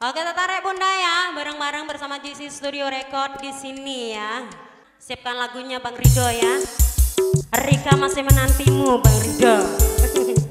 Oke, tarik bunda ya, bareng-bareng bersama JC Studio Record di sini ya. Siapkan lagunya Bang Rido ya. Rika masih menantimu Bang Rido.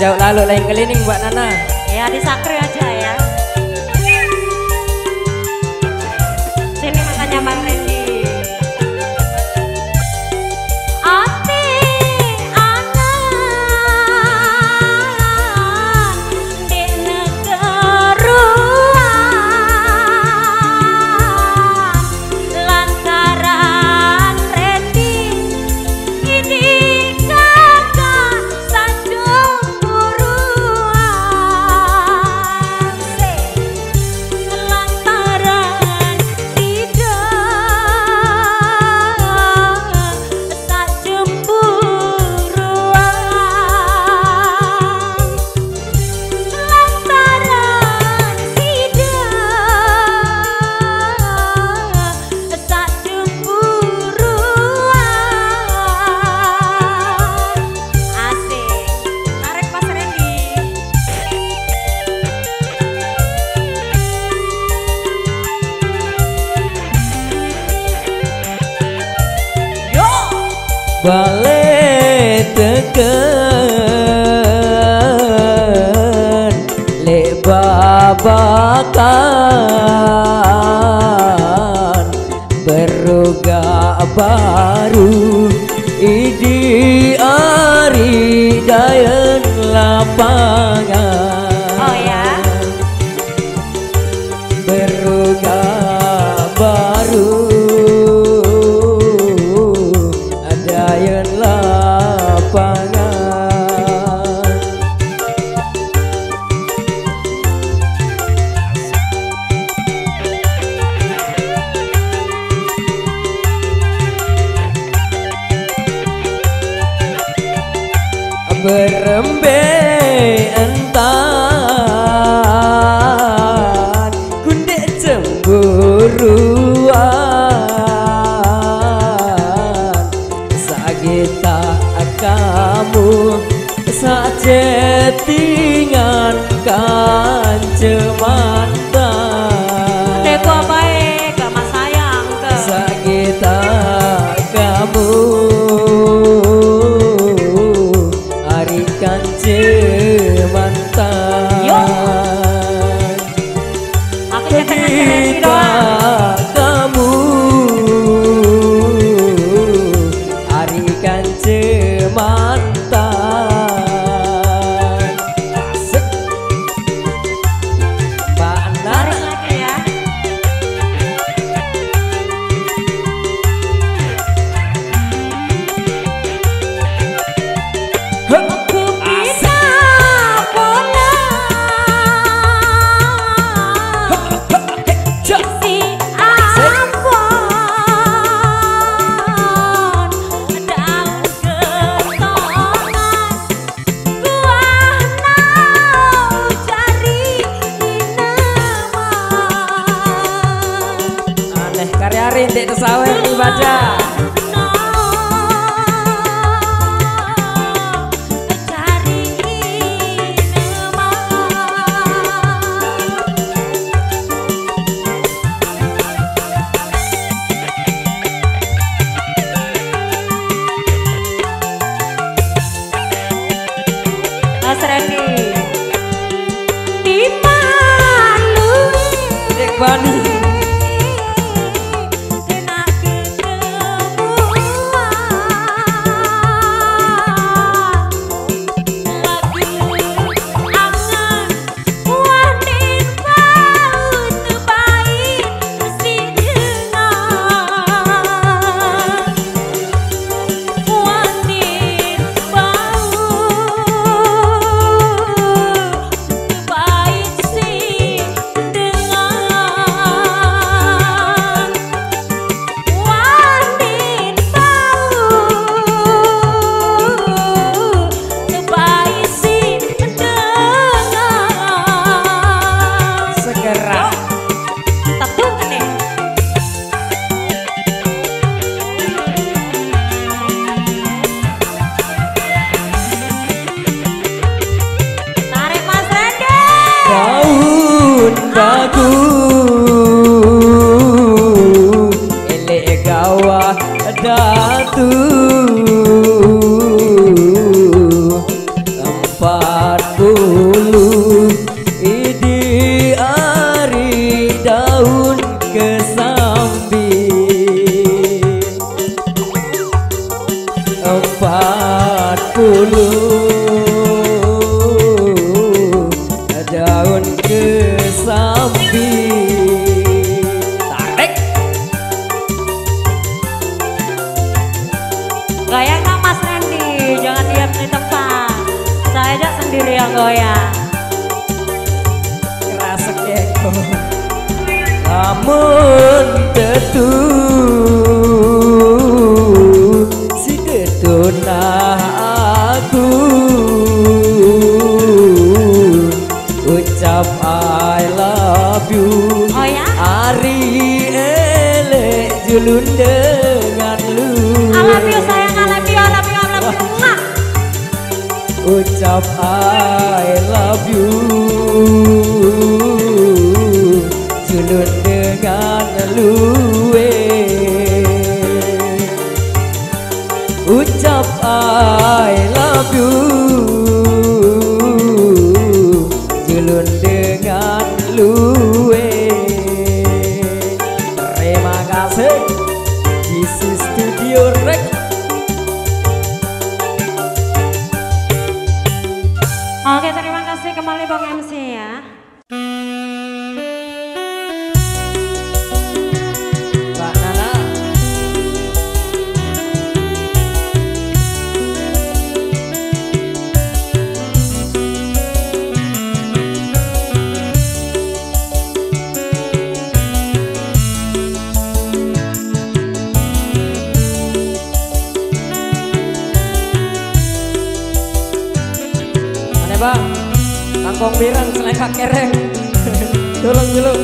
jauh lalu lain gelinding buat Nana. Ya di Sakre aja. jalan baru Idi ari dayan lapangan. तू Bang? Kangkong birang seleka kereng Tolong dulu